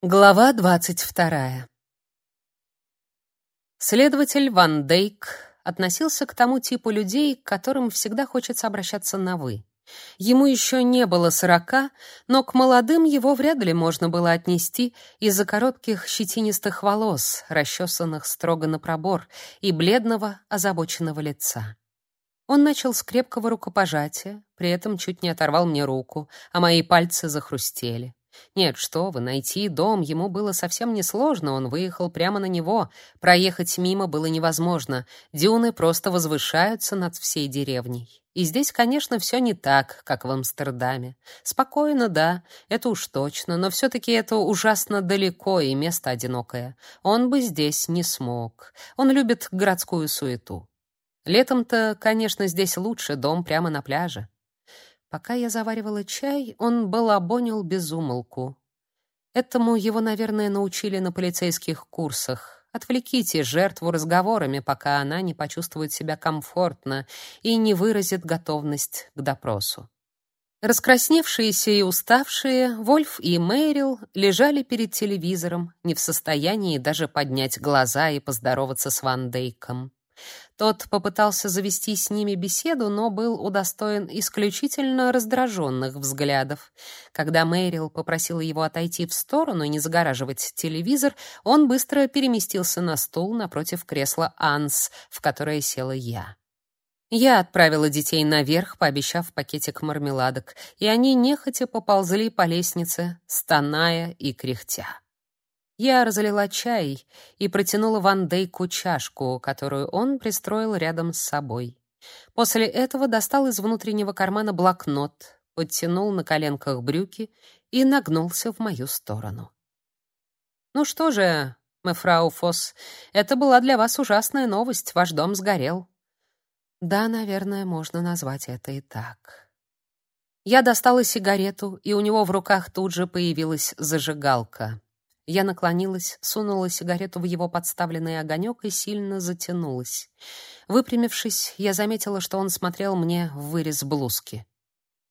Глава двадцать вторая. Следователь Ван Дейк относился к тому типу людей, к которым всегда хочется обращаться на «вы». Ему еще не было сорока, но к молодым его вряд ли можно было отнести из-за коротких щетинистых волос, расчесанных строго на пробор, и бледного, озабоченного лица. Он начал с крепкого рукопожатия, при этом чуть не оторвал мне руку, а мои пальцы захрустели. Нет, что вы, найти дом ему было совсем несложно, он выехал прямо на него. Проехать мимо было невозможно. Дюны просто возвышаются над всей деревней. И здесь, конечно, все не так, как в Амстердаме. Спокойно, да, это уж точно, но все таки это ужасно далеко и место одинокое. Он бы здесь не смог. Он любит городскую суету. Летом-то, конечно, здесь лучше, дом прямо на пляже. Пока я заваривала чай, он балабонил без умолку. Этому его, наверное, научили на полицейских курсах. Отвлеките жертву разговорами, пока она не почувствует себя комфортно и не выразит готовность к допросу. Раскрасневшиеся и уставшие, Вольф и Мэрил лежали перед телевизором, не в состоянии даже поднять глаза и поздороваться с Ван Дейком. Тот попытался завести с ними беседу, но был удостоен исключительно раздраженных взглядов. Когда Мэрил попросила его отойти в сторону и не загораживать телевизор, он быстро переместился на стул напротив кресла Анс, в которое села я. Я отправила детей наверх, пообещав пакетик мармеладок, и они нехотя поползли по лестнице, стоная и кряхтя. Я разлила чай и протянула Ван Дейку чашку, которую он пристроил рядом с собой. После этого достал из внутреннего кармана блокнот, подтянул на коленках брюки и нагнулся в мою сторону. «Ну что же, мэфрау Фосс, это была для вас ужасная новость, ваш дом сгорел». «Да, наверное, можно назвать это и так». Я достала сигарету, и у него в руках тут же появилась зажигалка. Я наклонилась, сунула сигарету в его подставленный огонек и сильно затянулась. Выпрямившись, я заметила, что он смотрел мне в вырез блузки.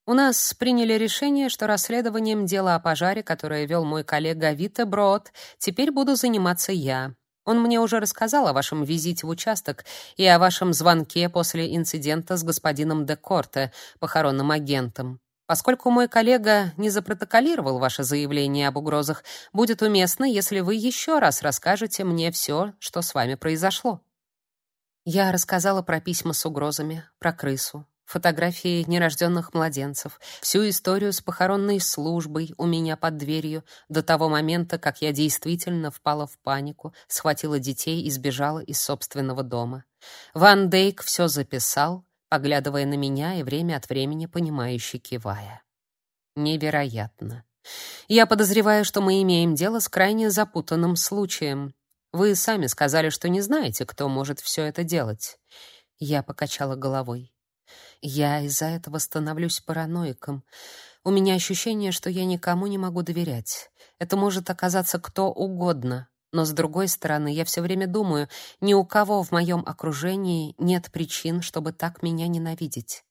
У нас приняли решение, что расследованием дела о пожаре, которое вел мой коллега Вита Брод, теперь буду заниматься я. Он мне уже рассказал о вашем визите в участок и о вашем звонке после инцидента с господином Декорте, похоронным агентом. Поскольку мой коллега не запротоколировал ваше заявление об угрозах, будет уместно, если вы еще раз расскажете мне все, что с вами произошло. Я рассказала про письма с угрозами, про крысу, фотографии нерожденных младенцев, всю историю с похоронной службой у меня под дверью до того момента, как я действительно впала в панику, схватила детей и сбежала из собственного дома. Ван Дейк все записал, поглядывая на меня и время от времени понимающе кивая. Невероятно. Я подозреваю, что мы имеем дело с крайне запутанным случаем. Вы сами сказали, что не знаете, кто может все это делать. Я покачала головой. Я из-за этого становлюсь параноиком. У меня ощущение, что я никому не могу доверять. Это может оказаться кто угодно, но с другой стороны, я все время думаю, ни у кого в моем окружении нет причин, чтобы так меня ненавидеть.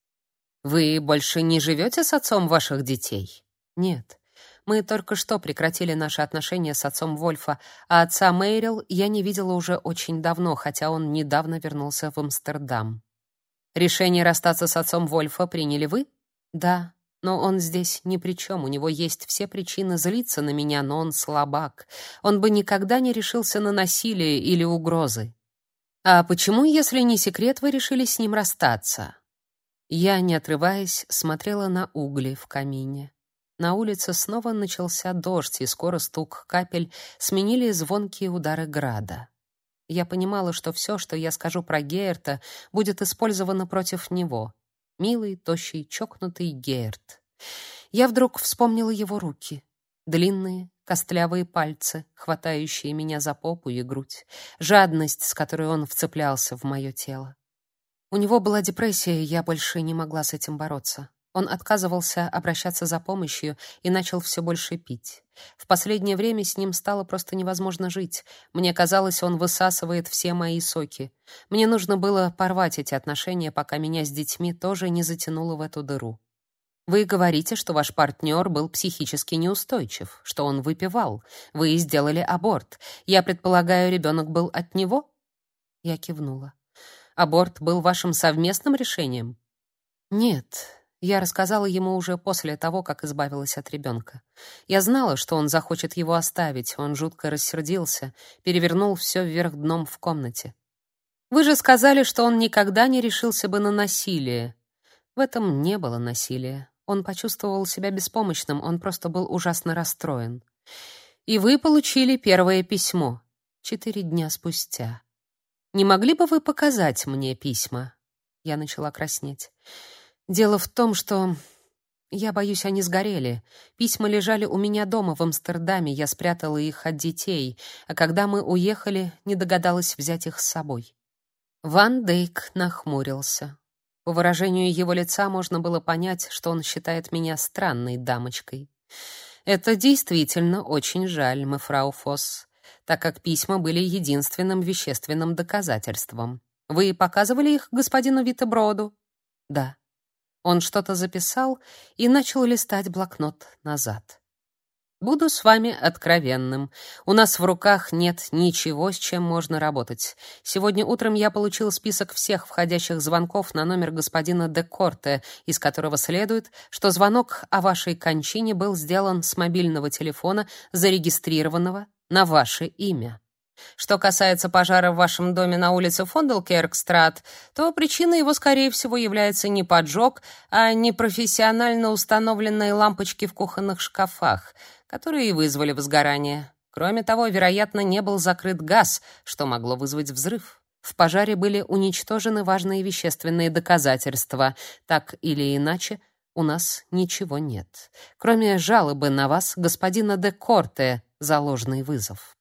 Вы больше не живете с отцом ваших детей? Нет. Мы только что прекратили наши отношения с отцом Вольфа, а отца Мейрил я не видела уже очень давно, хотя он недавно вернулся в Амстердам. Решение расстаться с отцом Вольфа приняли вы? Да, но он здесь ни при чем, у него есть все причины злиться на меня, но он слабак. Он бы никогда не решился на насилие или угрозы. А почему, если не секрет, вы решили с ним расстаться? Я, не отрываясь, смотрела на угли в камине. На улице снова начался дождь, и скоро стук капель сменили звонкие удары града. Я понимала, что все, что я скажу про Гейерта, будет использовано против него — Милый, тощий, чокнутый Герт. Я вдруг вспомнила его руки. Длинные, костлявые пальцы, хватающие меня за попу и грудь. Жадность, с которой он вцеплялся в мое тело. У него была депрессия, и я больше не могла с этим бороться. Он отказывался обращаться за помощью и начал все больше пить. В последнее время с ним стало просто невозможно жить. Мне казалось, он высасывает все мои соки. Мне нужно было порвать эти отношения, пока меня с детьми тоже не затянуло в эту дыру. Вы говорите, что ваш партнер был психически неустойчив, что он выпивал. Вы сделали аборт. Я предполагаю, ребенок был от него? Я кивнула. Аборт был вашим совместным решением? Нет. Я рассказала ему уже после того, как избавилась от ребенка. Я знала, что он захочет его оставить. Он жутко рассердился, перевернул все вверх дном в комнате. Вы же сказали, что он никогда не решился бы на насилие. В этом не было насилия. Он почувствовал себя беспомощным, он просто был ужасно расстроен. И вы получили первое письмо четыре дня спустя. Не могли бы вы показать мне письма? Я начала краснеть. Дело в том, что я боюсь, они сгорели. Письма лежали у меня дома в Амстердаме, я спрятала их от детей, а когда мы уехали, не догадалась взять их с собой. Ван Дейк нахмурился. По выражению его лица можно было понять, что он считает меня странной дамочкой. Это действительно очень жаль, фрау Фосс, так как письма были единственным вещественным доказательством. Вы показывали их господину Витеброду? Да. Он что-то записал и начал листать блокнот назад. Буду с вами откровенным. У нас в руках нет ничего, с чем можно работать. Сегодня утром я получил список всех входящих звонков на номер господина Декорте, из которого следует, что звонок о вашей кончине был сделан с мобильного телефона, зарегистрированного на ваше имя. Что касается пожара в вашем доме на улице Фонделкеркстрат, то причиной его, скорее всего, является не поджог, а непрофессионально установленные лампочки в кухонных шкафах — которые и вызвали возгорание. Кроме того, вероятно, не был закрыт газ, что могло вызвать взрыв. В пожаре были уничтожены важные вещественные доказательства. Так или иначе, у нас ничего нет, кроме жалобы на вас господина де Корте за ложный вызов.